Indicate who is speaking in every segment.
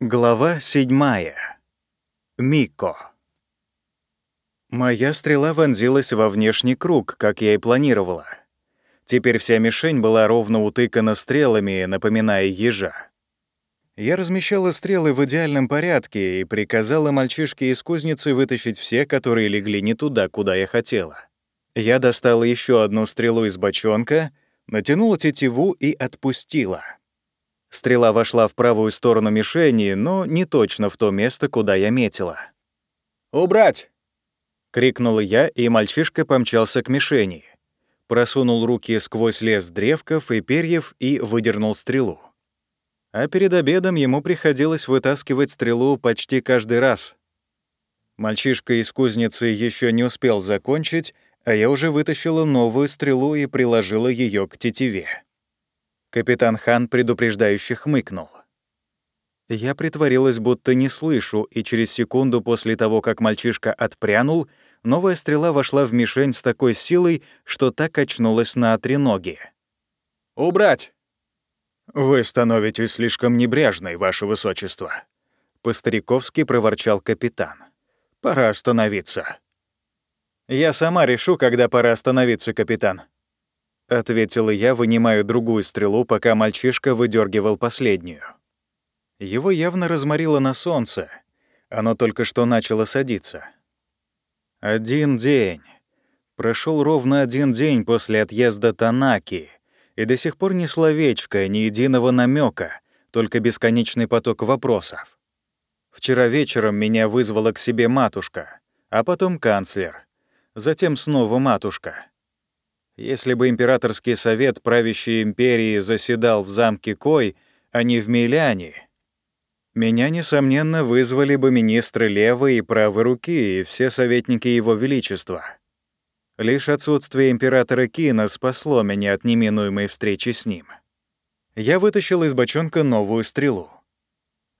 Speaker 1: Глава седьмая. Мико. Моя стрела вонзилась во внешний круг, как я и планировала. Теперь вся мишень была ровно утыкана стрелами, напоминая ежа. Я размещала стрелы в идеальном порядке и приказала мальчишке из кузницы вытащить все, которые легли не туда, куда я хотела. Я достала еще одну стрелу из бочонка, натянула тетиву и отпустила — Стрела вошла в правую сторону мишени, но не точно в то место, куда я метила. «Убрать!» — крикнула я, и мальчишка помчался к мишени. Просунул руки сквозь лес древков и перьев и выдернул стрелу. А перед обедом ему приходилось вытаскивать стрелу почти каждый раз. Мальчишка из кузницы еще не успел закончить, а я уже вытащила новую стрелу и приложила ее к тетиве. Капитан Хан предупреждающе хмыкнул. Я притворилась, будто не слышу, и через секунду после того, как мальчишка отпрянул, новая стрела вошла в мишень с такой силой, что так очнулась на треноги. «Убрать!» «Вы становитесь слишком небрежной, ваше высочество», — по-стариковски проворчал капитан. «Пора остановиться». «Я сама решу, когда пора остановиться, капитан», — ответила я, вынимая другую стрелу, пока мальчишка выдергивал последнюю. Его явно разморило на солнце. Оно только что начало садиться. Один день. Прошел ровно один день после отъезда Танаки, и до сих пор ни словечка, ни единого намека, только бесконечный поток вопросов. Вчера вечером меня вызвала к себе матушка, а потом канцлер, затем снова матушка — если бы императорский совет правящей империи заседал в замке Кой, а не в Миляне, меня, несомненно, вызвали бы министры левой и правой руки и все советники его величества. Лишь отсутствие императора Кина спасло меня от неминуемой встречи с ним. Я вытащил из бочонка новую стрелу.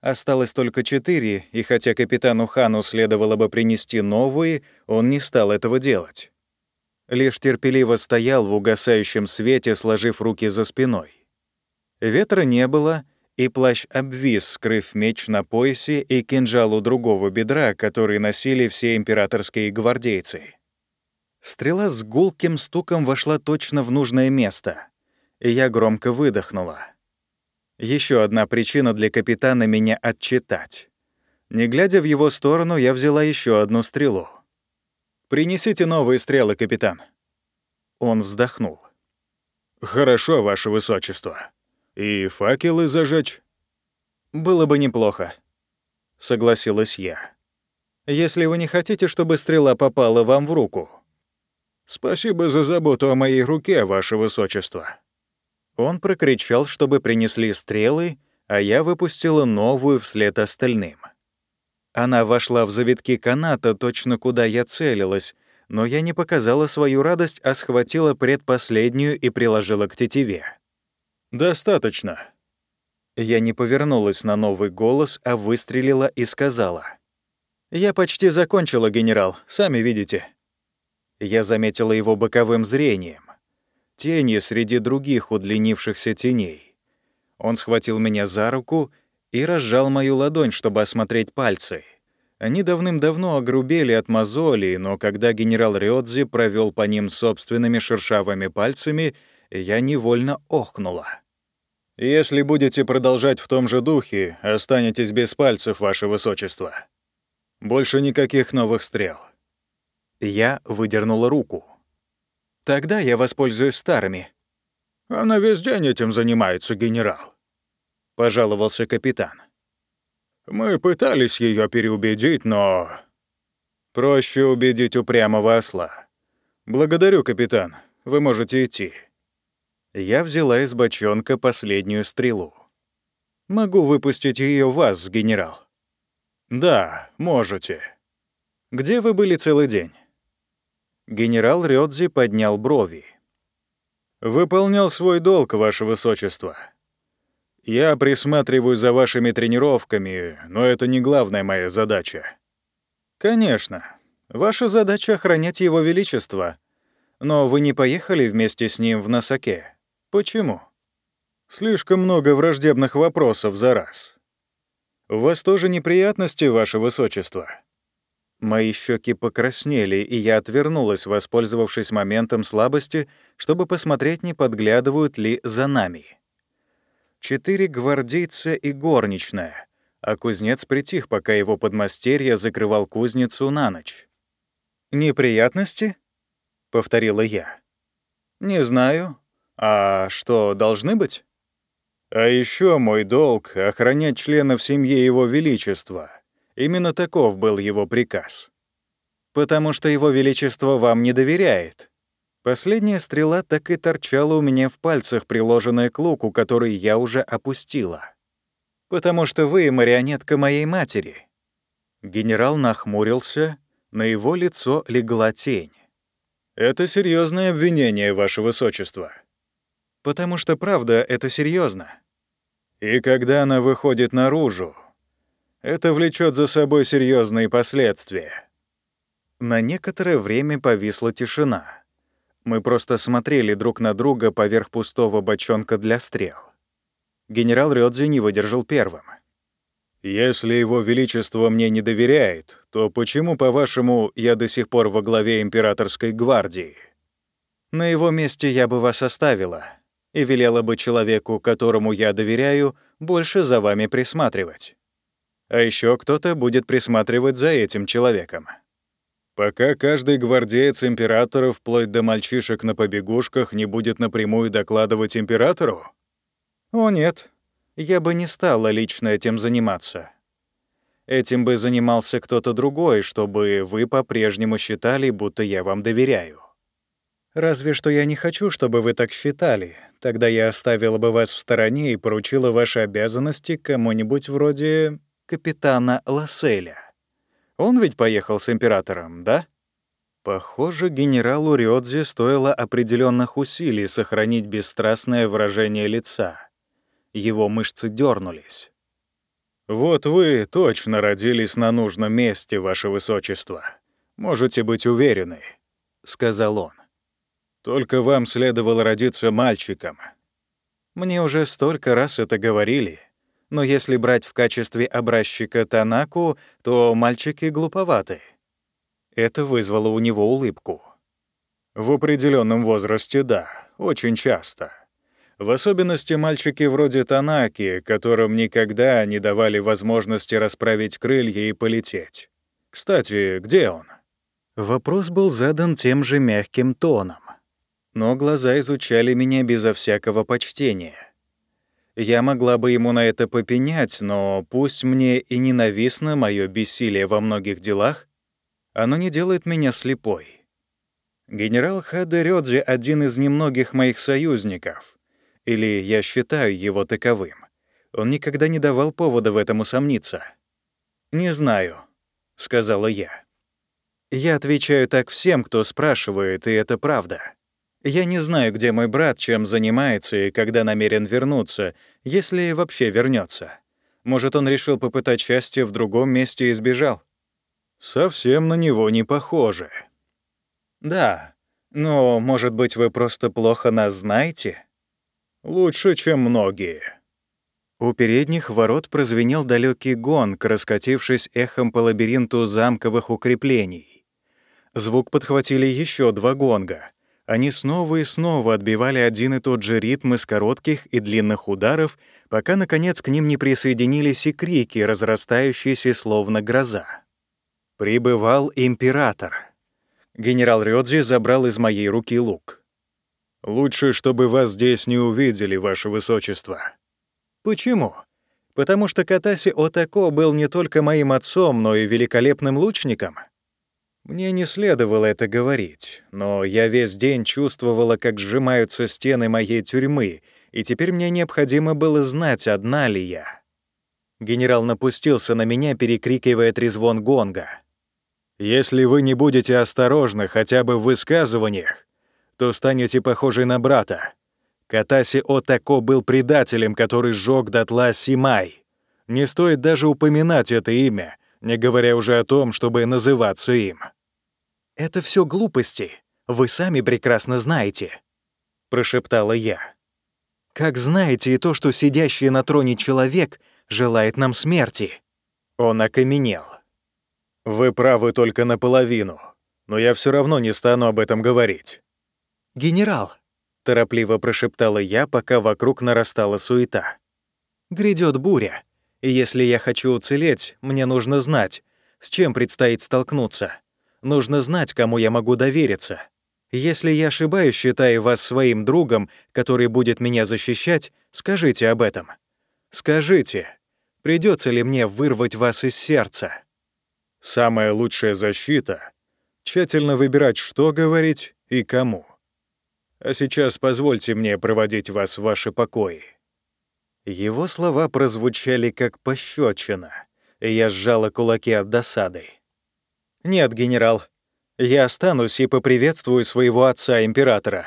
Speaker 1: Осталось только четыре, и хотя капитану Хану следовало бы принести новые, он не стал этого делать лишь терпеливо стоял в угасающем свете, сложив руки за спиной. Ветра не было, и плащ обвис, скрыв меч на поясе и кинжал у другого бедра, который носили все императорские гвардейцы. Стрела с гулким стуком вошла точно в нужное место, и я громко выдохнула. Еще одна причина для капитана меня отчитать. Не глядя в его сторону, я взяла еще одну стрелу. «Принесите новые стрелы, капитан». Он вздохнул. «Хорошо, ваше высочество. И факелы зажечь?» «Было бы неплохо», — согласилась я. «Если вы не хотите, чтобы стрела попала вам в руку». «Спасибо за заботу о моей руке, ваше высочество». Он прокричал, чтобы принесли стрелы, а я выпустила новую вслед остальным. Она вошла в завитки каната точно куда я целилась, но я не показала свою радость, а схватила предпоследнюю и приложила к тетиве. «Достаточно». Я не повернулась на новый голос, а выстрелила и сказала. «Я почти закончила, генерал, сами видите». Я заметила его боковым зрением. Тени среди других удлинившихся теней. Он схватил меня за руку и разжал мою ладонь, чтобы осмотреть пальцы. Они давным-давно огрубели от мозолей, но когда генерал Рёдзи провел по ним собственными шершавыми пальцами, я невольно охнула. «Если будете продолжать в том же духе, останетесь без пальцев, ваше высочество. Больше никаких новых стрел». Я выдернула руку. «Тогда я воспользуюсь старыми». «Она весь день этим занимается, генерал», — пожаловался капитан. «Мы пытались ее переубедить, но...» «Проще убедить упрямого осла. Благодарю, капитан. Вы можете идти». Я взяла из бочонка последнюю стрелу. «Могу выпустить ее вас, генерал?» «Да, можете». «Где вы были целый день?» Генерал Рёдзи поднял брови. «Выполнял свой долг, ваше высочество». Я присматриваю за вашими тренировками, но это не главная моя задача. Конечно. Ваша задача — охранять его величество. Но вы не поехали вместе с ним в Носаке. Почему? Слишком много враждебных вопросов за раз. У вас тоже неприятности, ваше высочество?» Мои щеки покраснели, и я отвернулась, воспользовавшись моментом слабости, чтобы посмотреть, не подглядывают ли за нами. Четыре гвардейца и горничная, а кузнец притих, пока его подмастерье закрывал кузницу на ночь. «Неприятности?» — повторила я. «Не знаю. А что, должны быть?» «А еще мой долг — охранять членов семьи Его Величества», Именно таков был его приказ. «Потому что его величество вам не доверяет». Последняя стрела так и торчала у меня в пальцах, приложенная к луку, который я уже опустила. «Потому что вы марионетка моей матери». Генерал нахмурился, на его лицо легла тень. «Это серьезное обвинение, ваше высочество». «Потому что правда — это серьезно. И когда она выходит наружу, это влечет за собой серьезные последствия. На некоторое время повисла тишина. Мы просто смотрели друг на друга поверх пустого бочонка для стрел. Генерал Рёдзи не выдержал первым. «Если его величество мне не доверяет, то почему, по-вашему, я до сих пор во главе императорской гвардии? На его месте я бы вас оставила и велела бы человеку, которому я доверяю, больше за вами присматривать а еще кто-то будет присматривать за этим человеком. Пока каждый гвардеец императора, вплоть до мальчишек на побегушках, не будет напрямую докладывать императору? О нет, я бы не стала лично этим заниматься. Этим бы занимался кто-то другой, чтобы вы по-прежнему считали, будто я вам доверяю. Разве что я не хочу, чтобы вы так считали. Тогда я оставила бы вас в стороне и поручила ваши обязанности кому-нибудь вроде капитана Ласселя. Он ведь поехал с императором, да? Похоже, генералу Рёдзи стоило определенных усилий сохранить бесстрастное выражение лица. Его мышцы дернулись. «Вот вы точно родились на нужном месте, ваше высочество. Можете быть уверены», — сказал он. «Только вам следовало родиться мальчиком. Мне уже столько раз это говорили но если брать в качестве образчика Танаку, то мальчики глуповаты. Это вызвало у него улыбку. В определенном возрасте — да, очень часто. В особенности мальчики вроде Танаки, которым никогда не давали возможности расправить крылья и полететь. Кстати, где он? Вопрос был задан тем же мягким тоном. Но глаза изучали меня безо всякого почтения. Я могла бы ему на это попенять, но пусть мне и ненавистно мое бессилие во многих делах, оно не делает меня слепой. Генерал Хаде один из немногих моих союзников, или я считаю его таковым. Он никогда не давал повода в этом усомниться. «Не знаю», — сказала я. «Я отвечаю так всем, кто спрашивает, и это правда. Я не знаю, где мой брат, чем занимается и когда намерен вернуться, если вообще вернется. Может, он решил попытать счастье в другом месте и сбежал? Совсем на него не похоже. Да, но, может быть, вы просто плохо нас знаете? Лучше, чем многие. У передних ворот прозвенел далекий гонг, раскатившись эхом по лабиринту замковых укреплений. Звук подхватили еще два гонга — они снова и снова отбивали один и тот же ритм из коротких и длинных ударов, пока, наконец, к ним не присоединились и крики, разрастающиеся словно гроза. Прибывал император. Генерал Рёдзи забрал из моей руки лук. «Лучше, чтобы вас здесь не увидели, ваше высочество». «Почему?» «Потому что Катаси Отако был не только моим отцом, но и великолепным лучником». Мне не следовало это говорить, но я весь день чувствовала, как сжимаются стены моей тюрьмы, и теперь мне необходимо было знать, одна ли я. Генерал напустился на меня, перекрикивая трезвон гонга. «Если вы не будете осторожны хотя бы в высказываниях, то станете похожи на брата. Катаси Отако был предателем, который сжег дотла Симай. Не стоит даже упоминать это имя, не говоря уже о том, чтобы называться им». «Это все глупости. Вы сами прекрасно знаете», — прошептала я. «Как знаете и то, что сидящий на троне человек желает нам смерти». Он окаменел. «Вы правы только наполовину, но я все равно не стану об этом говорить».
Speaker 2: «Генерал», — торопливо прошептала я, пока вокруг нарастала суета. «Грядет буря, и если я хочу уцелеть, мне нужно знать, с чем предстоит столкнуться. Нужно знать, кому я могу довериться. Если я ошибаюсь, считая вас своим другом, который будет меня защищать, скажите об этом. Скажите, придется ли мне вырвать вас из сердца?»
Speaker 1: «Самая лучшая защита — тщательно выбирать, что говорить и кому. А сейчас позвольте мне проводить вас в ваши покои».
Speaker 2: Его слова прозвучали как пощечина, и я сжала кулаки от досады. «Нет, генерал, я останусь и поприветствую своего отца-императора.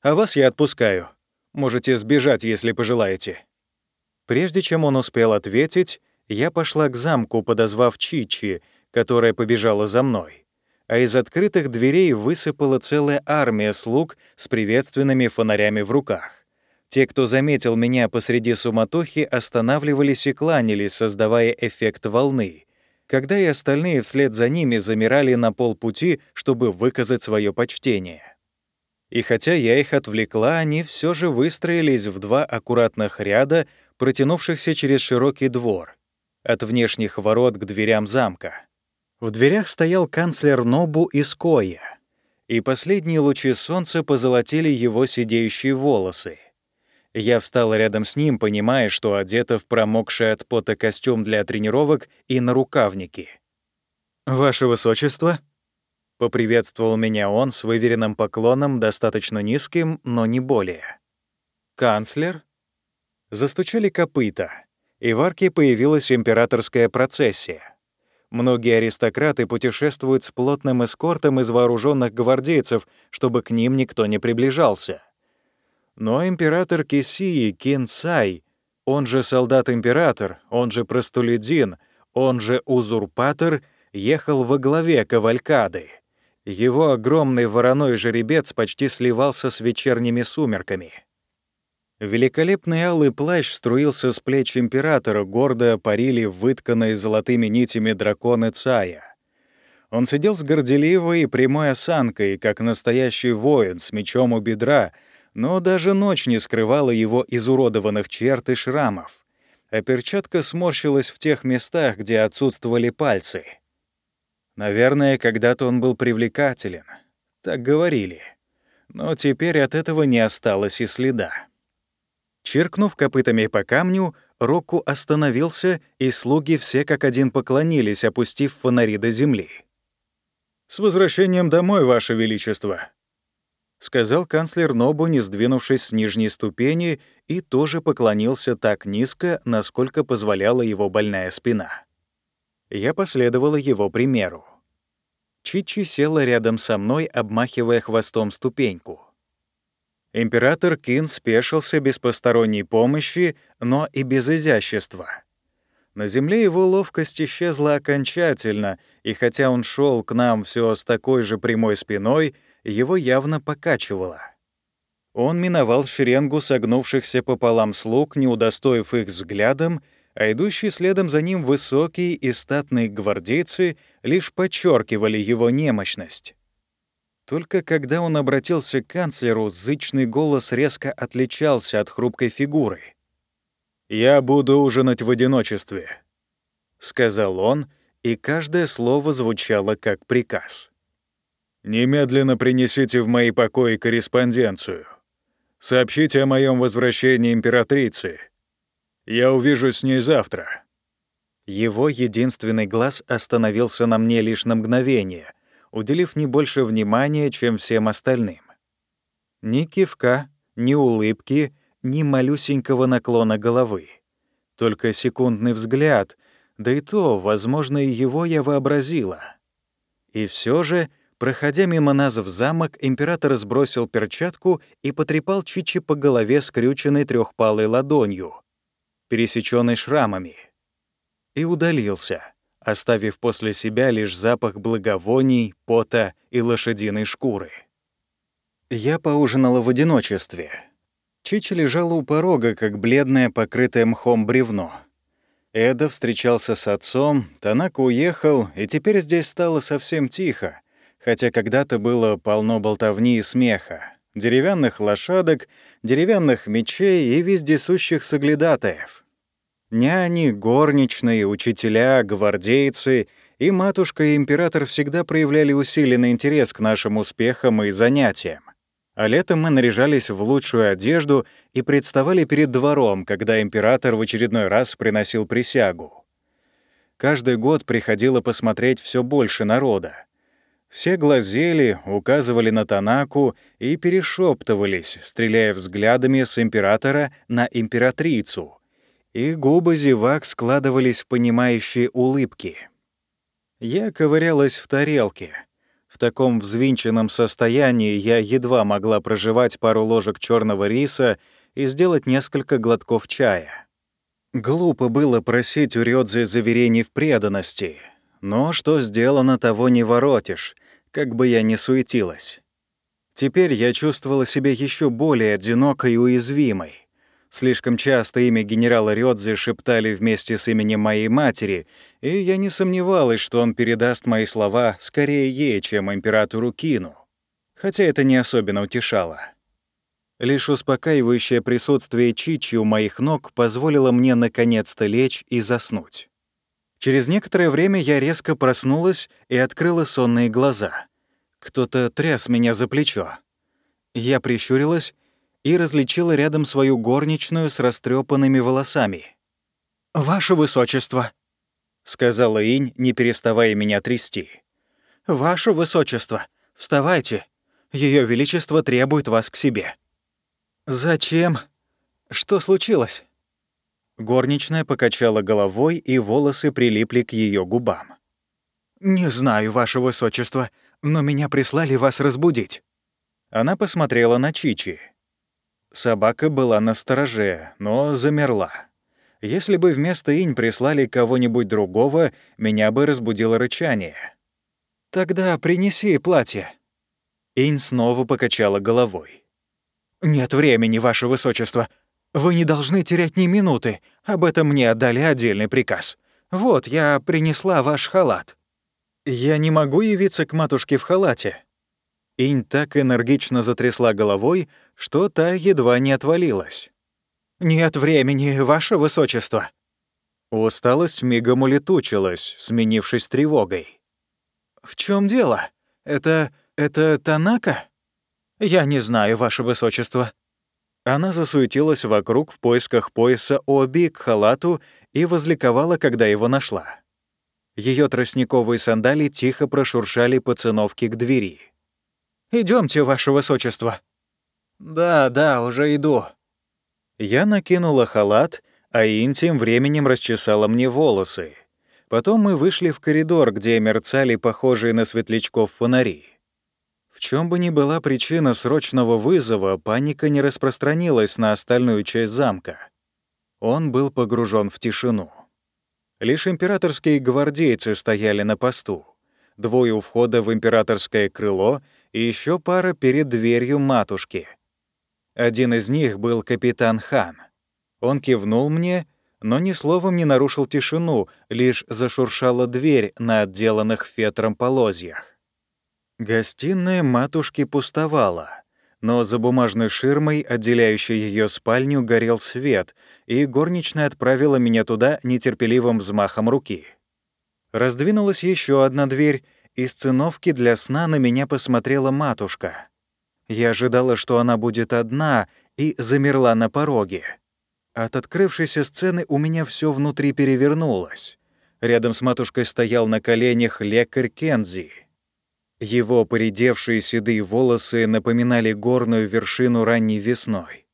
Speaker 2: А вас я отпускаю. Можете сбежать, если пожелаете». Прежде чем он успел ответить, я пошла к замку, подозвав Чичи, которая побежала за мной. А из открытых дверей высыпала целая армия слуг с приветственными фонарями в руках. Те, кто заметил меня посреди суматохи, останавливались и кланялись, создавая эффект волны, когда и остальные вслед за ними замирали на полпути, чтобы выказать свое почтение. И хотя я их отвлекла, они все же выстроились в два аккуратных ряда, протянувшихся через широкий двор, от внешних ворот к дверям замка. В дверях стоял канцлер Нобу из Коя, и последние лучи солнца позолотили его сидеющие волосы. Я встала рядом с ним, понимая, что одета в промокший от пота костюм для тренировок и на рукавники. «Ваше Высочество?» — поприветствовал меня он с выверенным поклоном, достаточно низким, но не более. «Канцлер?» Застучали копыта, и в арке появилась императорская процессия. Многие аристократы путешествуют с плотным эскортом из вооруженных гвардейцев, чтобы к ним никто не приближался — но император Кисии Кинсай, он же солдат-император, он же простолюдин, он же узурпатор, ехал во главе кавалькады. Его огромный вороной жеребец почти сливался с вечерними сумерками. Великолепный алый плащ струился с плеч императора, гордо парили вытканные золотыми нитями драконы Цая. Он сидел с горделивой и прямой осанкой, как настоящий воин с мечом у бедра — но даже ночь не скрывала его изуродованных черт и шрамов, а перчатка сморщилась в тех местах, где отсутствовали пальцы. Наверное, когда-то он был привлекателен, так говорили, но теперь от этого не осталось и следа. Чиркнув копытами по камню, Рокку остановился, и слуги все как один поклонились, опустив фонари до земли. «С возвращением домой, Ваше Величество!» — сказал канцлер Нобу, не сдвинувшись с нижней ступени, и тоже поклонился так низко, насколько позволяла его больная спина. Я последовала его примеру. Чичи села рядом со мной, обмахивая хвостом ступеньку. Император Кин спешился без посторонней помощи, но и без изящества. На земле его ловкость исчезла окончательно, и хотя он шел к нам все с такой же прямой спиной, его явно покачивало. Он миновал шеренгу согнувшихся пополам слуг, не удостоив их взглядом, а идущие следом за ним высокие и статные гвардейцы лишь подчеркивали его немощность. Только когда он обратился к канцлеру, зычный голос резко отличался от хрупкой фигуры. «Я буду ужинать в одиночестве», — сказал он, и каждое слово звучало как приказ. Немедленно принесите в мои покои корреспонденцию. Сообщите о моем возвращении императрице. Я увижусь с ней завтра». Его единственный глаз остановился на мне лишь на мгновение, уделив не больше внимания, чем всем остальным. Ни кивка, ни улыбки, ни малюсенького наклона головы. Только секундный взгляд, да и то, возможно, и его я вообразила. И все же Проходя мимо нас в замок, император сбросил перчатку и потрепал Чичи по голове скрюченной трехпалой ладонью, пересеченной шрамами, и удалился, оставив после себя лишь запах благовоний, пота и лошадиной шкуры. Я поужинала в одиночестве. Чичи лежала у порога, как бледное, покрытое мхом бревно.
Speaker 1: Эда встречался с отцом, Танака уехал, и теперь здесь стало совсем тихо, хотя когда-то было полно болтовни и смеха, деревянных лошадок, деревянных мечей и вездесущих соглядатаев. Няни, горничные, учителя, гвардейцы и матушка и император всегда проявляли усиленный интерес к нашим успехам и занятиям. А летом мы наряжались в лучшую одежду и представали перед двором, когда император в очередной раз приносил присягу. Каждый год приходило посмотреть все больше народа. Все глазели, указывали на Танаку и перешептывались, стреляя взглядами с императора на императрицу. И губы зевак складывались в понимающие улыбки. Я ковырялась в тарелке. В таком взвинченном состоянии я едва могла проживать пару ложек черного риса и сделать несколько глотков чая. Глупо было просить у Рёдзе заверений в преданности. Но что сделано, того не воротишь, как бы я ни суетилась. Теперь я чувствовала себя еще более одинокой и уязвимой. Слишком часто имя генерала Рёдзе шептали вместе с именем моей матери, и я не сомневалась, что он передаст мои слова скорее ей, чем императору Кину. Хотя это не особенно утешало. Лишь успокаивающее присутствие Чичи у моих ног позволило мне наконец-то лечь и заснуть. Через некоторое время я резко проснулась и открыла сонные глаза. Кто-то тряс меня за плечо. Я прищурилась и различила рядом свою горничную с растрепанными волосами. «Ваше высочество», — сказала Инь, не переставая меня трясти. «Ваше высочество, вставайте. Ее величество требует вас к себе». «Зачем? Что случилось?» Горничная покачала головой, и волосы прилипли к ее губам. «Не знаю, ваше высочество, но меня прислали вас разбудить». Она посмотрела на Чичи. Собака была на стороже, но замерла. Если бы вместо инь прислали кого-нибудь другого, меня бы разбудило рычание. «Тогда принеси платье». Инь снова покачала головой. «Нет времени, ваше высочество. Вы не должны терять ни минуты. Об этом мне отдали отдельный приказ. Вот, я принесла ваш халат». «Я не могу явиться к матушке в халате». Инь так энергично затрясла головой, что та едва не отвалилась. «Нет времени, ваше высочество». Усталость мигом улетучилась, сменившись тревогой. «В чем дело? Это... это Танака?» «Я не знаю, ваше высочество». Она засуетилась вокруг в поисках пояса Оби к халату и возликовала, когда его нашла. Ее тростниковые сандали тихо прошуршали по циновке к двери. Идемте, ваше высочество». «Да, да, уже иду», я накинула халат, а Ин тем временем расчесала мне волосы. Потом мы вышли в коридор, где мерцали похожие на светлячков фонари. Чем бы ни была причина срочного вызова, паника не распространилась на остальную часть замка. Он был погружен в тишину. Лишь императорские гвардейцы стояли на посту. Двое у входа в императорское крыло и еще пара перед дверью матушки — один из них был капитан Хан. Он кивнул мне, но ни словом не нарушил тишину, лишь зашуршала дверь на отделанных фетром полозьях. Гостиная матушки пустовала, но за бумажной ширмой, отделяющей ее спальню, горел свет, и горничная отправила меня туда нетерпеливым взмахом руки. Раздвинулась еще одна дверь, и с циновки для сна на меня посмотрела матушка. Я ожидала, что она будет одна, и замерла на пороге. От открывшейся сцены у меня все внутри перевернулось. Рядом с матушкой стоял на коленях лекарь Кензи. Его поредевшие седые волосы напоминали горную вершину ранней весной.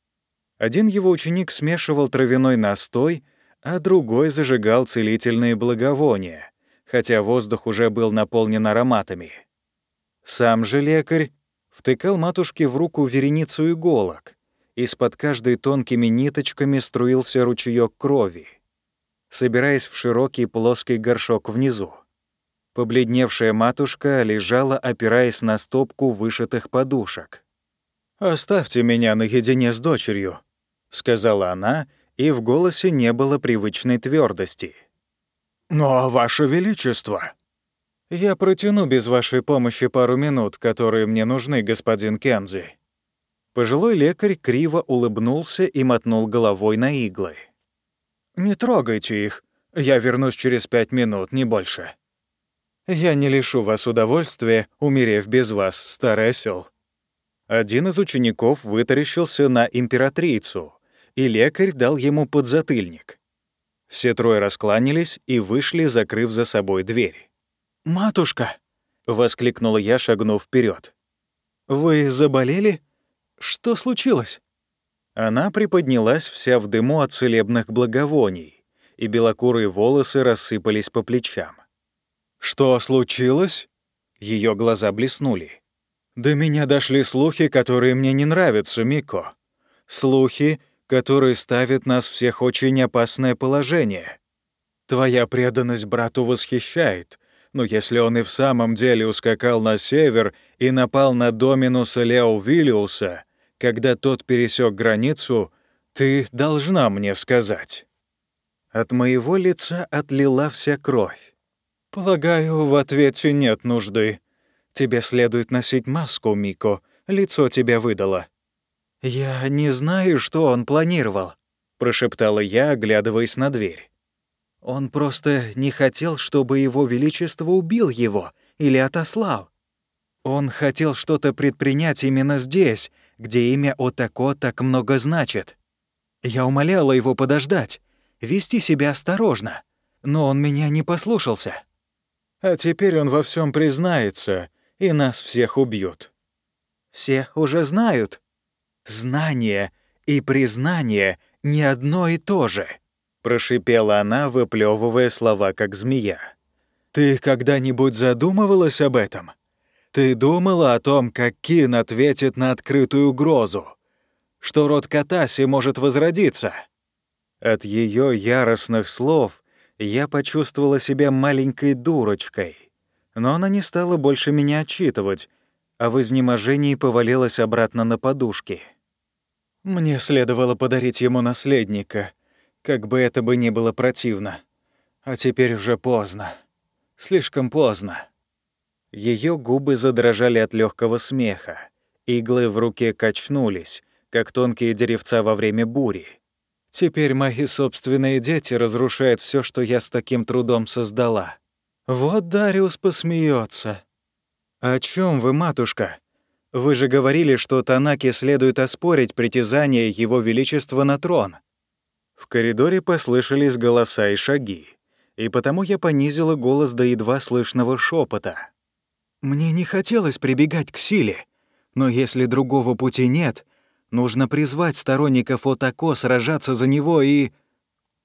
Speaker 1: Один его ученик смешивал травяной настой, а другой зажигал целительные благовония, хотя воздух уже был наполнен ароматами. Сам же лекарь втыкал матушке в руку вереницу иголок. Из-под каждой тонкими ниточками струился ручеёк крови, собираясь в широкий плоский горшок внизу. Побледневшая матушка лежала, опираясь на стопку вышитых подушек. «Оставьте меня наедине с дочерью», — сказала она, и в голосе не было привычной твердости.
Speaker 2: «Но, Ваше Величество...»
Speaker 1: «Я протяну без вашей помощи пару минут, которые мне нужны, господин Кензи». Пожилой лекарь криво улыбнулся и мотнул головой на иглы.
Speaker 2: «Не трогайте их. Я вернусь через пять минут, не больше».
Speaker 1: «Я не лишу вас удовольствия, умерев без вас, старый осел. Один из учеников вытаращился на императрицу, и лекарь дал ему подзатыльник. Все трое раскланялись и вышли, закрыв за собой дверь.
Speaker 2: «Матушка!»
Speaker 1: — воскликнула я, шагнув вперед.
Speaker 2: «Вы заболели? Что случилось?»
Speaker 1: Она приподнялась вся в дыму от целебных благовоний, и белокурые волосы рассыпались по плечам.
Speaker 2: «Что случилось?»
Speaker 1: Ее глаза блеснули.
Speaker 2: «До меня дошли слухи, которые мне не нравятся, Мико. Слухи, которые ставят нас всех в очень опасное положение. Твоя преданность брату восхищает, но если он и в самом деле ускакал на север и напал на Доминуса Лео Виллиуса, когда тот пересек границу, ты должна мне сказать».
Speaker 1: От моего лица отлила вся кровь.
Speaker 2: «Полагаю, в ответе нет нужды. Тебе следует носить маску, Мико. Лицо тебя выдало».
Speaker 1: «Я не знаю, что он планировал», — прошептала я, оглядываясь на дверь. «Он просто не хотел, чтобы его величество убил его или отослал. Он хотел что-то предпринять именно здесь, где имя Отако так много значит. Я умоляла его подождать, вести себя осторожно, но он меня не послушался».
Speaker 2: А теперь он во всем признается, и нас всех убьют.
Speaker 1: Все уже знают. Знание и признание не одно и то же, прошипела она, выплевывая слова как змея.
Speaker 2: Ты когда-нибудь задумывалась об этом? Ты думала о том, как Кин ответит на открытую угрозу? Что род Катаси может возродиться?
Speaker 1: От ее яростных слов я почувствовала себя маленькой дурочкой. Но она не стала больше меня отчитывать, а в изнеможении повалилась обратно на подушки.
Speaker 2: Мне следовало подарить ему наследника, как бы это бы ни было противно. А теперь уже поздно. Слишком поздно.
Speaker 1: Ее губы задрожали от легкого смеха. Иглы в руке качнулись, как тонкие деревца во время бури.
Speaker 2: Теперь мои собственные дети разрушают все, что я с таким трудом создала. Вот Дариус посмеется.
Speaker 1: «О чем вы, матушка? Вы же говорили, что Танаке следует оспорить притязание Его Величества на трон». В коридоре послышались голоса и шаги, и потому я понизила голос до едва слышного шепота.
Speaker 2: «Мне не хотелось прибегать к силе, но если другого пути нет, Нужно призвать сторонников Отако сражаться за него и...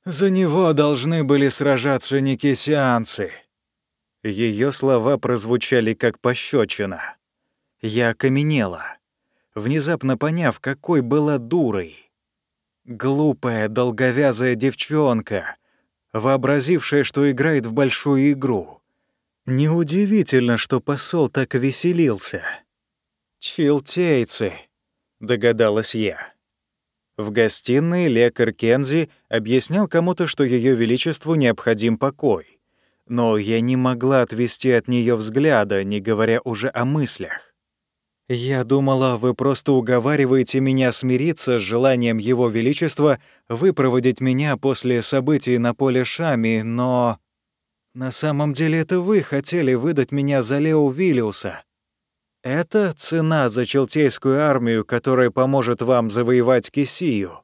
Speaker 2: За него должны были сражаться никисианцы.
Speaker 1: Ее слова прозвучали как пощечина. Я окаменела, внезапно поняв, какой была дурой. Глупая, долговязая девчонка, вообразившая, что играет в большую игру. Неудивительно, что посол так веселился. Чилтейцы догадалась я. В гостиной лекарь Кензи объяснял кому-то, что Ее Величеству необходим покой. Но я не могла отвести от нее взгляда, не говоря уже о мыслях. Я думала, вы просто уговариваете меня смириться с желанием Его Величества выпроводить меня после событий на поле Шами, но... На самом деле это вы хотели выдать меня за Лео Виллиуса. Это цена за челтейскую армию, которая поможет вам завоевать Кисию.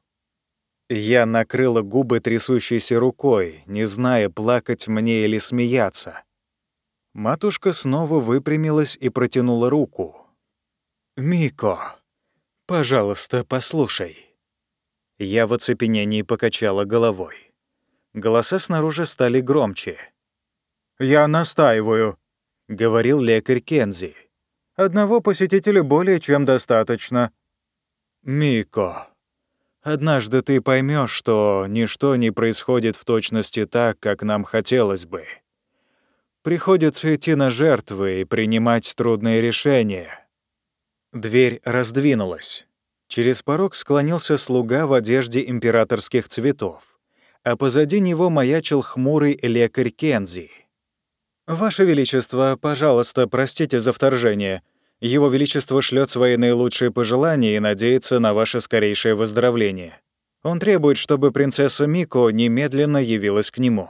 Speaker 1: Я накрыла губы трясущейся рукой, не зная, плакать мне или смеяться. Матушка снова выпрямилась и протянула руку. «Мико, пожалуйста, послушай». Я в оцепенении покачала головой. Голоса снаружи стали громче.
Speaker 2: «Я настаиваю», —
Speaker 1: говорил лекарь Кензи.
Speaker 2: Одного посетителя более чем достаточно.
Speaker 1: Мико, однажды ты поймешь, что ничто не происходит в точности так, как нам хотелось бы. Приходится идти на жертвы и принимать трудные решения. Дверь раздвинулась. Через порог склонился слуга в одежде императорских цветов, а позади него маячил хмурый лекарь Кензи. «Ваше Величество, пожалуйста, простите за вторжение. Его Величество шлет свои наилучшие пожелания и надеется на ваше скорейшее выздоровление. Он требует, чтобы принцесса Мико немедленно явилась к нему».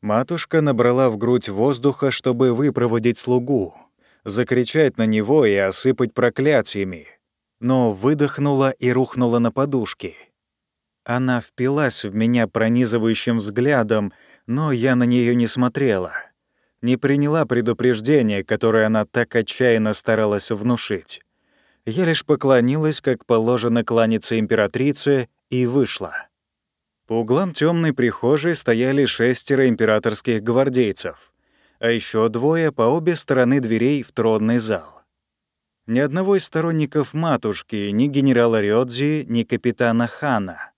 Speaker 1: Матушка набрала в грудь воздуха, чтобы выпроводить слугу, закричать на него и осыпать проклятиями, но выдохнула и рухнула на подушки. Она впилась в меня пронизывающим взглядом, но я на нее не смотрела. Не приняла предупреждение, которое она так отчаянно старалась внушить. Я лишь поклонилась, как положено кланяться императрице, и вышла. По углам темной прихожей стояли шестеро императорских гвардейцев, а еще двое по обе стороны дверей в тронный зал. Ни одного из сторонников матушки, ни генерала Рёдзи, ни капитана Хана.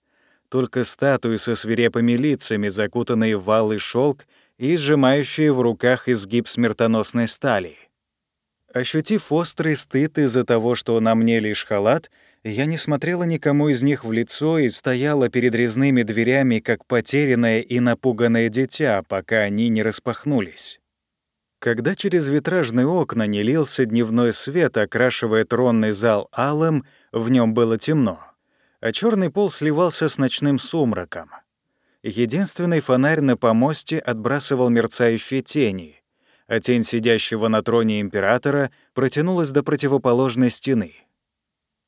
Speaker 1: Только статуи со свирепыми лицами, закутанные в вал и шелк и сжимающие в руках изгиб смертоносной стали. Ощутив острый стыд из-за того, что на мне лишь халат, я не смотрела никому из них в лицо и стояла перед резными дверями, как потерянное и напуганное дитя, пока они не распахнулись. Когда через витражные окна не лился дневной свет, окрашивая тронный зал алым, в нем было темно, а черный пол сливался с ночным сумраком. Единственный фонарь на помосте отбрасывал мерцающие тени, а тень сидящего на троне императора протянулась до противоположной стены —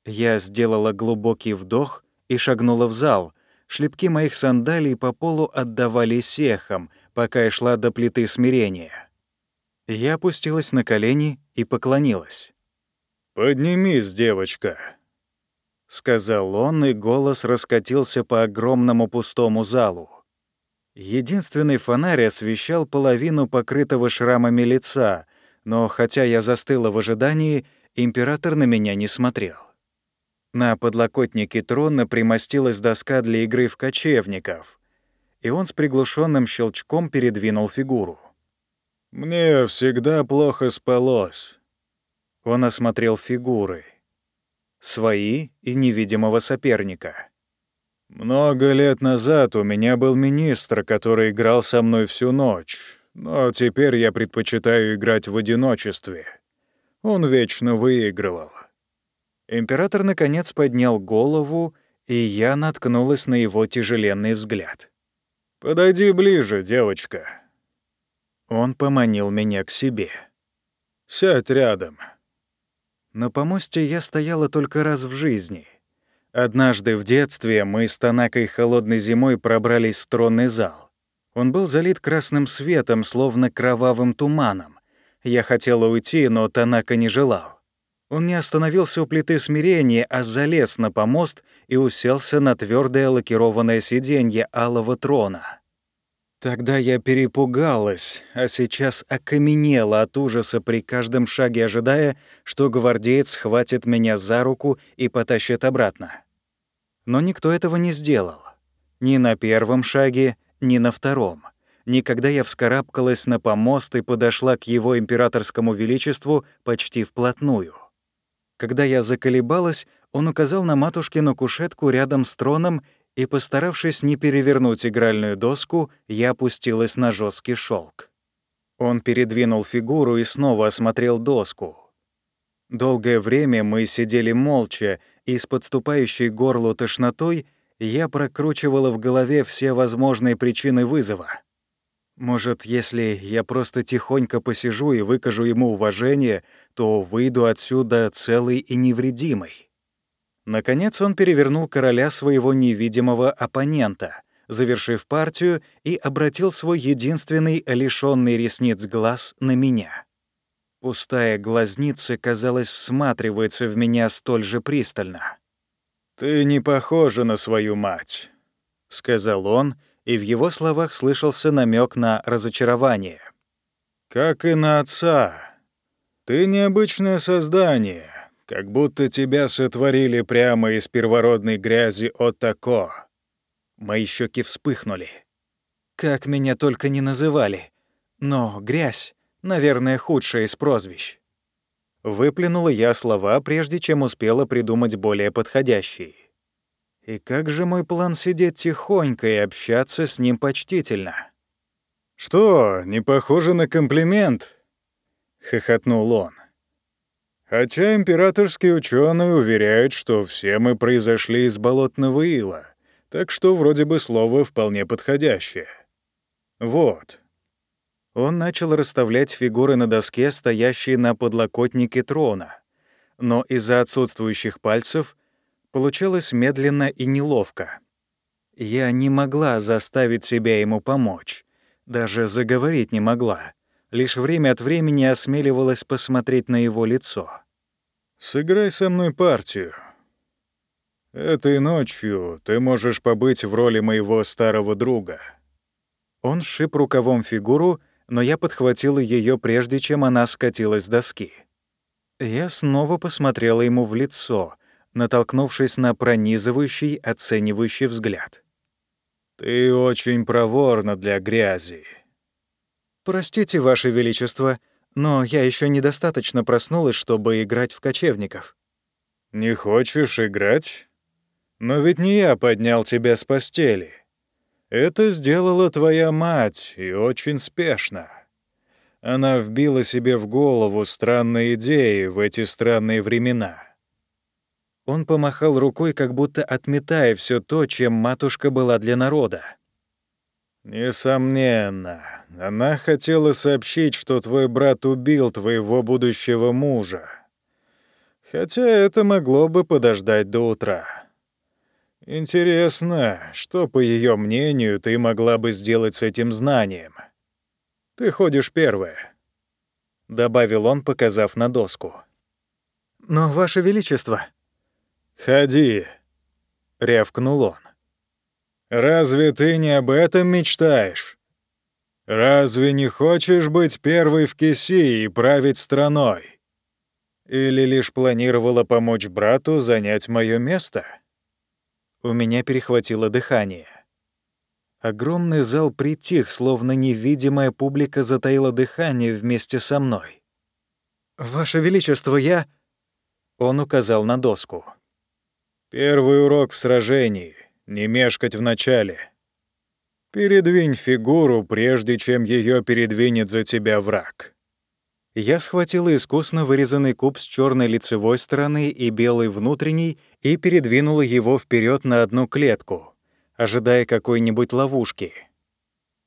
Speaker 1: я сделала глубокий вдох и шагнула в зал. Шлепки моих сандалий по полу отдавались эхом, пока я шла до плиты смирения. Я опустилась на колени и поклонилась.
Speaker 2: «Поднимись, девочка», — сказал он, и голос раскатился по огромному пустому залу.
Speaker 1: Единственный фонарь освещал половину покрытого шрамами лица, но хотя я застыла в ожидании, император на меня не смотрел. На подлокотнике трона примостилась доска для игры в кочевников, и он с приглушенным щелчком передвинул фигуру.
Speaker 2: «Мне всегда плохо спалось».
Speaker 1: Он осмотрел фигуры. Свои и невидимого соперника.
Speaker 2: «Много лет назад у меня был министр, который играл со мной всю ночь, но теперь я предпочитаю играть в одиночестве. Он вечно выигрывал.
Speaker 1: Император, наконец, поднял голову, и я наткнулась на его тяжеленный взгляд.
Speaker 2: «Подойди ближе, девочка».
Speaker 1: Он поманил меня к себе.
Speaker 2: «Сядь рядом».
Speaker 1: На помосте я стояла только раз в жизни. Однажды в детстве мы с Танакой холодной зимой пробрались в тронный зал. Он был залит красным светом, словно кровавым туманом. Я хотела уйти, но Танака не желал. Он не остановился у плиты смирения, а залез на помост и уселся на твердое лакированное сиденье алого трона. Тогда я перепугалась, а сейчас окаменела от ужаса при каждом шаге, ожидая, что гвардеец схватит меня за руку и потащит обратно. Но никто этого не сделал. Ни на первом шаге, ни на втором. Никогда я вскарабкалась на помост и подошла к его императорскому величеству почти вплотную. Когда я заколебалась, он указал на матушкину кушетку рядом с троном, и, постаравшись не перевернуть игральную доску, я опустилась на жесткий шелк. Он передвинул фигуру и снова осмотрел доску. Долгое время мы сидели молча, и с подступающей горлу тошнотой я прокручивала в голове все возможные причины вызова. Может, если я просто тихонько посижу и выкажу ему уважение, то выйду отсюда целый и невредимый. Наконец он перевернул короля своего невидимого оппонента, завершив партию, и обратил свой единственный лишённый ресниц глаз на меня. Пустая глазница, казалось, всматривается в меня столь же пристально.
Speaker 2: «Ты не похожа на свою мать», — сказал он, — и в его словах слышался намек на разочарование. «Как и на отца. Ты необычное создание, как будто тебя сотворили прямо из первородной грязи Отако».
Speaker 1: Мои щеки вспыхнули. Как меня только не называли. Но грязь, наверное, худшая из прозвищ. Выплюнула я слова, прежде чем успела придумать более подходящие. И как же мой план сидеть тихонько и общаться с ним почтительно?
Speaker 2: «Что, не похоже на комплимент?» — хохотнул он. «Хотя императорские ученые уверяют, что все мы произошли из болотного ила, так что вроде бы слово вполне подходящее. Вот».
Speaker 1: Он начал расставлять фигуры на доске, стоящие на подлокотнике трона, но из-за отсутствующих пальцев получалось медленно и неловко. Я не могла заставить себя ему помочь, даже заговорить не могла, лишь время от времени осмеливалась посмотреть на его лицо.
Speaker 2: «Сыграй со мной партию. Этой ночью ты можешь побыть в роли моего старого друга».
Speaker 1: Он сшиб рукавом фигуру, но я подхватила ее прежде, чем она скатилась с доски. Я снова посмотрела ему в лицо, натолкнувшись на пронизывающий, оценивающий взгляд.
Speaker 2: «Ты очень проворна для грязи».
Speaker 1: «Простите, Ваше Величество, но я еще недостаточно проснулась, чтобы играть в кочевников».
Speaker 2: «Не хочешь играть? Но ведь не я поднял тебя с постели. Это сделала твоя мать, и очень спешно. Она вбила себе в голову странные идеи в эти странные времена».
Speaker 1: Он помахал рукой, как будто отметая все то, чем матушка была для народа.
Speaker 2: «Несомненно. Она хотела сообщить, что твой брат убил твоего будущего мужа. Хотя это могло бы подождать до утра. Интересно, что, по ее мнению, ты могла бы сделать с этим знанием? Ты ходишь первая», — добавил он, показав на доску.
Speaker 1: «Но, Ваше Величество...»
Speaker 2: «Ходи», — рявкнул он. «Разве ты не об этом мечтаешь? Разве не хочешь быть первой в Киси и править страной? Или лишь планировала помочь брату занять мое место?»
Speaker 1: У меня перехватило дыхание. Огромный зал притих, словно невидимая публика затаила дыхание вместе со мной. «Ваше Величество, я...» Он указал на доску.
Speaker 2: Первый урок в сражении — не мешкать в начале. Передвинь фигуру, прежде чем ее передвинет за тебя враг.
Speaker 1: Я схватила искусно вырезанный куб с черной лицевой стороны и белой внутренней и передвинула его вперед на одну клетку, ожидая какой-нибудь ловушки.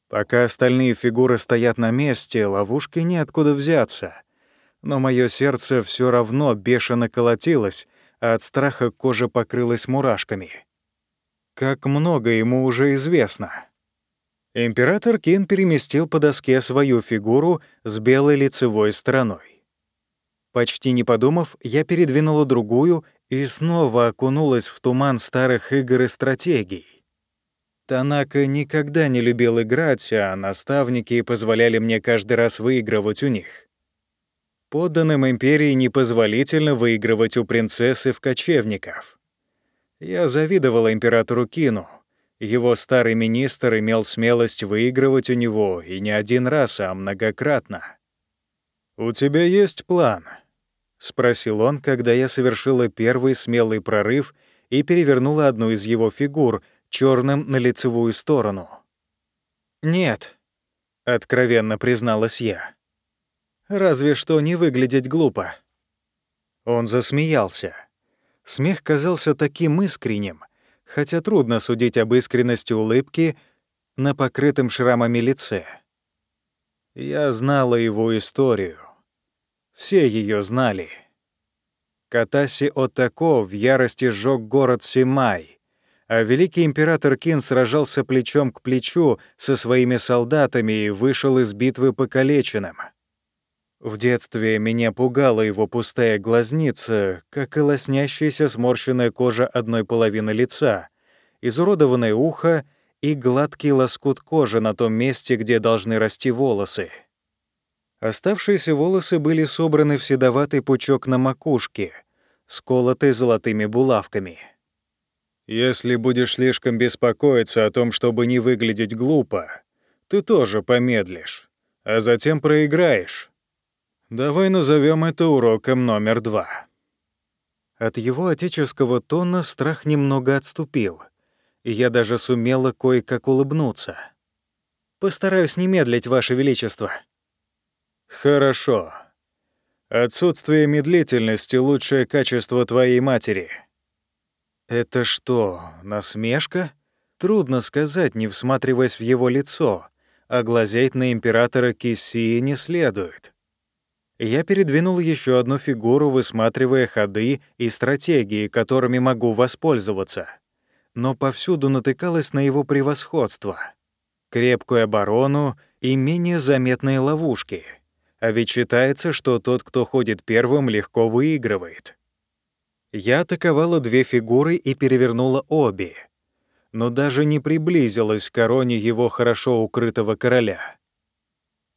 Speaker 1: Пока остальные фигуры стоят на месте, ловушки неоткуда взяться. Но мое сердце все равно бешено колотилось, а от страха кожа покрылась мурашками. Как много ему уже известно. Император Кин переместил по доске свою фигуру с белой лицевой стороной. Почти не подумав, я передвинула другую и снова окунулась в туман старых игр и стратегий. Танака никогда не любил играть, а наставники позволяли мне каждый раз выигрывать у них. Подданным империи непозволительно выигрывать у принцессы в кочевников. Я завидовала императору Кину. Его старый министр имел смелость выигрывать у него и не один раз, а многократно. «У тебя есть план?» — спросил он, когда я совершила первый смелый прорыв и перевернула одну из его фигур черным на лицевую сторону. «Нет», — откровенно призналась я. Разве что не выглядеть глупо. Он засмеялся. Смех казался таким искренним, хотя трудно судить об искренности улыбки на покрытом шрамами лице. Я знала его историю. Все ее знали. Катаси Отако в ярости сжег город Симай, а великий император Кин сражался плечом к плечу со своими солдатами и вышел из битвы покалеченным — в детстве меня пугала его пустая глазница, как и лоснящаяся сморщенная кожа одной половины лица, изуродованное ухо и гладкий лоскут кожи на том месте, где должны расти волосы. Оставшиеся волосы были собраны в седоватый пучок на макушке, сколотый золотыми булавками.
Speaker 2: «Если будешь слишком беспокоиться о том, чтобы не выглядеть глупо, ты тоже помедлишь, а затем проиграешь»,
Speaker 1: Давай назовем это уроком номер два.
Speaker 2: От его отеческого тона страх немного отступил, и я даже сумела кое-как улыбнуться. «Постараюсь не медлить, Ваше Величество».
Speaker 1: «Хорошо. Отсутствие медлительности — лучшее качество твоей матери».
Speaker 2: «Это что, насмешка?» Трудно сказать, не всматриваясь в его лицо, а глазеть на императора Киссии не следует. Я передвинул еще одну фигуру, высматривая ходы и стратегии, которыми могу воспользоваться. Но повсюду натыкалась на его превосходство. Крепкую оборону и менее заметные ловушки. А ведь считается, что тот, кто ходит первым, легко выигрывает. Я атаковала две фигуры и перевернула обе, но даже не приблизилась к короне его хорошо укрытого короля.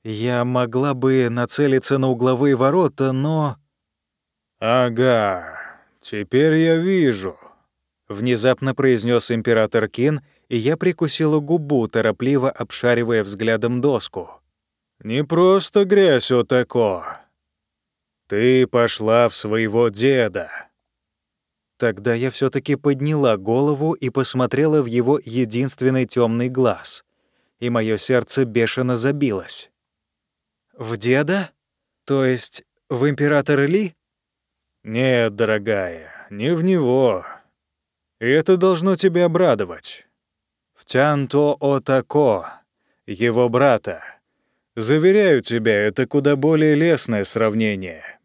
Speaker 2: Я могла бы нацелиться на угловые ворота, но...
Speaker 1: «Ага, теперь я вижу», — внезапно произнес император Кин, и я прикусила губу, торопливо обшаривая взглядом доску. «Не просто грязь вот тако. Ты пошла в своего деда».
Speaker 2: Тогда я все таки подняла голову и посмотрела в его единственный темный глаз, и мое сердце бешено забилось. «В деда? То есть в императора Ли?»
Speaker 1: «Нет, дорогая, не в него. И это должно тебя обрадовать. В Тянто Отако, его брата. Заверяю тебя, это куда более лестное сравнение».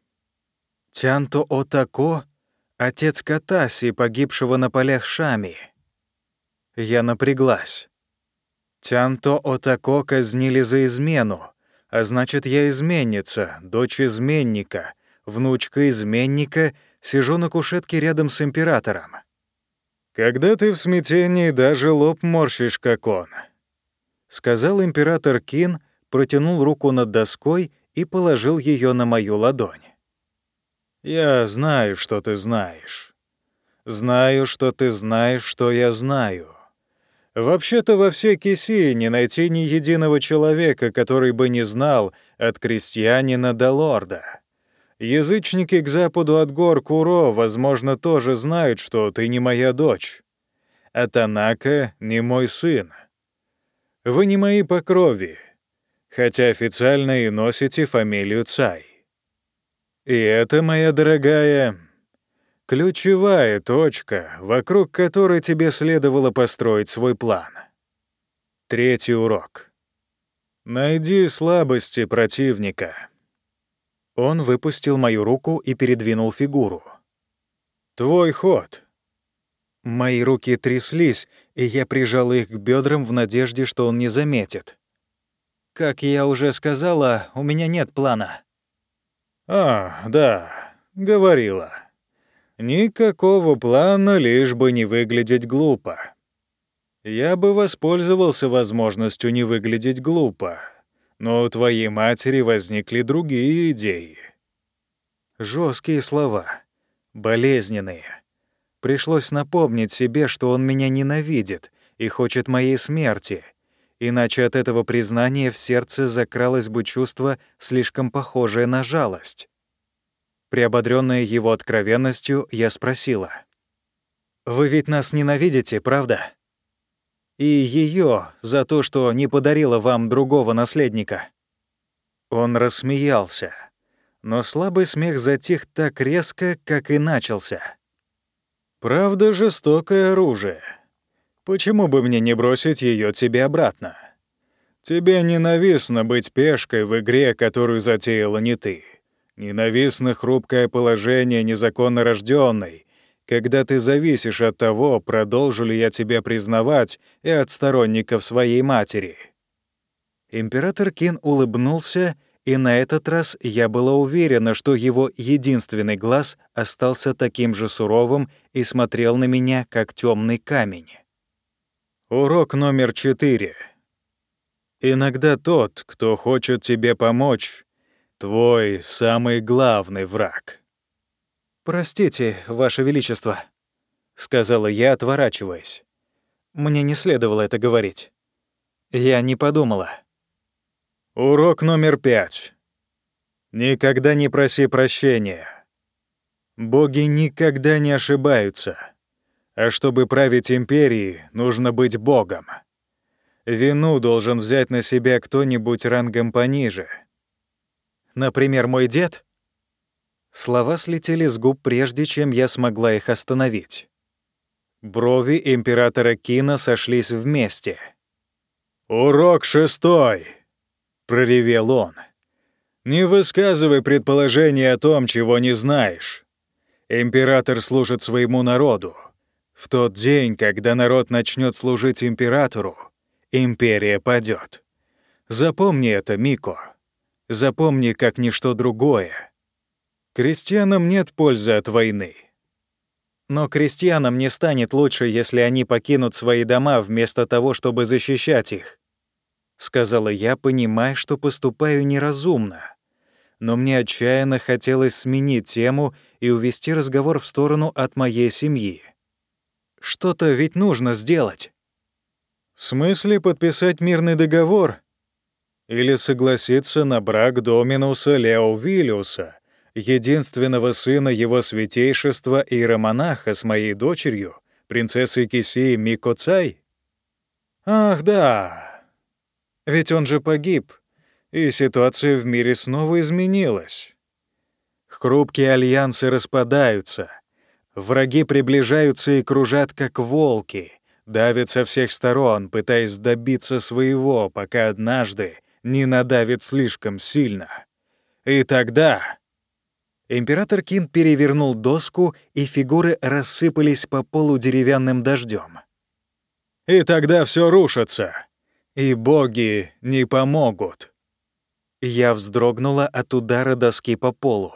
Speaker 2: «Тянто Отако — отец Катаси, погибшего на полях Шами». Я напряглась. Тянто Отако казнили за измену, а значит, я изменница, дочь изменника, внучка изменника, сижу на кушетке рядом с императором.
Speaker 1: «Когда ты в смятении, даже лоб морщишь, как он», — сказал император Кин, протянул руку над доской и положил ее на мою ладонь. «Я знаю, что ты знаешь. Знаю, что ты знаешь, что я знаю. Вообще-то во всей Кисии не найти ни единого человека, который бы не знал от крестьянина до лорда. Язычники к западу от гор Куро, возможно, тоже знают, что ты не моя дочь. А Танака не мой сын. Вы не мои по крови, хотя официально и носите фамилию Цай. И это, моя дорогая, Ключевая точка, вокруг которой тебе следовало построить свой план. Третий урок. Найди слабости противника.
Speaker 2: Он выпустил мою руку и передвинул фигуру.
Speaker 1: Твой ход.
Speaker 2: Мои руки тряслись, и я прижал их к бедрам в надежде, что он не заметит. Как я уже сказала, у меня нет плана.
Speaker 1: А, да, говорила. Никакого плана, лишь бы не выглядеть глупо. Я бы воспользовался возможностью не выглядеть глупо, но у твоей матери возникли другие идеи.
Speaker 2: Жесткие слова, болезненные. Пришлось напомнить себе, что он меня ненавидит и хочет моей смерти, иначе от этого признания в сердце закралось бы чувство, слишком похожее на жалость. Приободрённая его откровенностью, я спросила. «Вы ведь нас ненавидите, правда?» «И её за то, что не подарила вам другого наследника». Он рассмеялся, но слабый смех затих так резко, как и начался.
Speaker 1: «Правда, жестокое оружие. Почему бы мне не бросить её тебе обратно? Тебе ненавистно быть пешкой в игре, которую затеяла не ты. Ненавистно хрупкое положение незаконно рожденной, когда ты зависишь от того, продолжу ли я тебя признавать и от сторонников своей матери».
Speaker 2: Император Кин улыбнулся, и на этот раз я была уверена, что его единственный глаз остался таким же суровым и смотрел на меня, как темный камень.
Speaker 1: Урок номер четыре. Иногда тот, кто хочет тебе помочь, Твой самый главный враг.
Speaker 2: «Простите, Ваше Величество», — сказала я, отворачиваясь. Мне не следовало это говорить. Я не подумала.
Speaker 1: Урок номер пять. Никогда не проси прощения. Боги никогда не ошибаются. А чтобы править империей, нужно быть богом. Вину должен взять на себя кто-нибудь рангом пониже.
Speaker 2: Например, мой дед? Слова слетели с губ, прежде чем я смогла их остановить. Брови императора Кина сошлись вместе.
Speaker 1: «Урок шестой!» — проревел он. «Не высказывай предположения о том, чего не знаешь. Император служит своему народу. В тот день, когда народ начнет служить императору, империя падет. Запомни это, Мико. Запомни, как ничто другое. Крестьянам нет пользы от войны.
Speaker 2: Но крестьянам не станет лучше, если они покинут свои дома вместо того, чтобы защищать их. Сказала я, понимая, что поступаю неразумно. Но мне отчаянно хотелось сменить тему и увести разговор в сторону от моей семьи. Что-то ведь нужно сделать.
Speaker 1: В смысле подписать мирный договор? Или согласиться на брак Доминуса Лео Виллиуса, единственного сына его святейшества иеромонаха с моей дочерью, принцессой Кисии Микоцай? Ах, да. Ведь он же погиб, и ситуация в мире снова изменилась. Хрупкие альянсы распадаются, враги приближаются и кружат, как волки, давят со всех сторон, пытаясь добиться своего, пока однажды не надавит слишком сильно. И тогда
Speaker 2: Император Кин перевернул доску, и фигуры рассыпались по полу деревянным дождем.
Speaker 1: «И тогда все рушится, и боги не помогут».
Speaker 2: Я вздрогнула от удара доски по полу.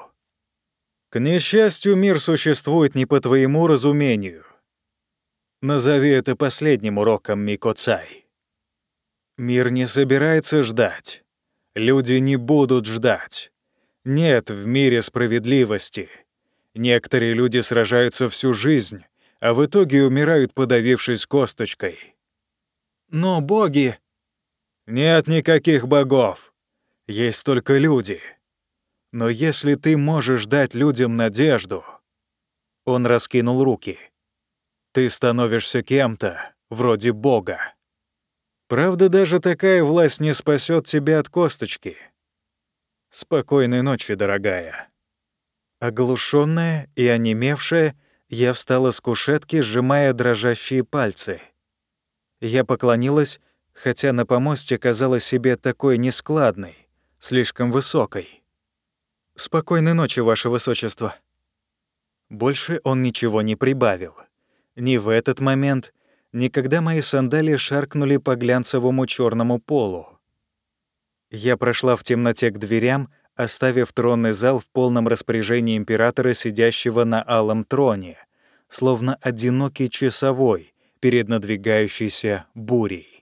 Speaker 1: «К несчастью, мир существует не по твоему разумению. Назови это последним уроком Микоцай. Мир не собирается ждать. Люди не будут ждать. Нет в мире справедливости. Некоторые люди сражаются всю жизнь, а в итоге умирают, подавившись косточкой.
Speaker 2: Но боги...
Speaker 1: Нет никаких богов. Есть только люди. Но если ты можешь дать людям надежду... Он раскинул руки. Ты становишься кем-то, вроде бога. Правда, даже такая власть не спасет тебя от косточки — Спокойной ночи, дорогая.
Speaker 2: Оглушенная и онемевшая, я встала с кушетки, сжимая дрожащие пальцы. Я поклонилась, хотя на помосте казалась себе такой нескладной, слишком высокой. «Спокойной ночи, Ваше Высочество». Больше он ничего не прибавил. Ни в этот момент, ни когда мои сандалии шаркнули по глянцевому черному полу. Я прошла в темноте к дверям, оставив тронный зал в полном распоряжении императора, сидящего на алом троне, словно одинокий часовой перед надвигающейся бурей.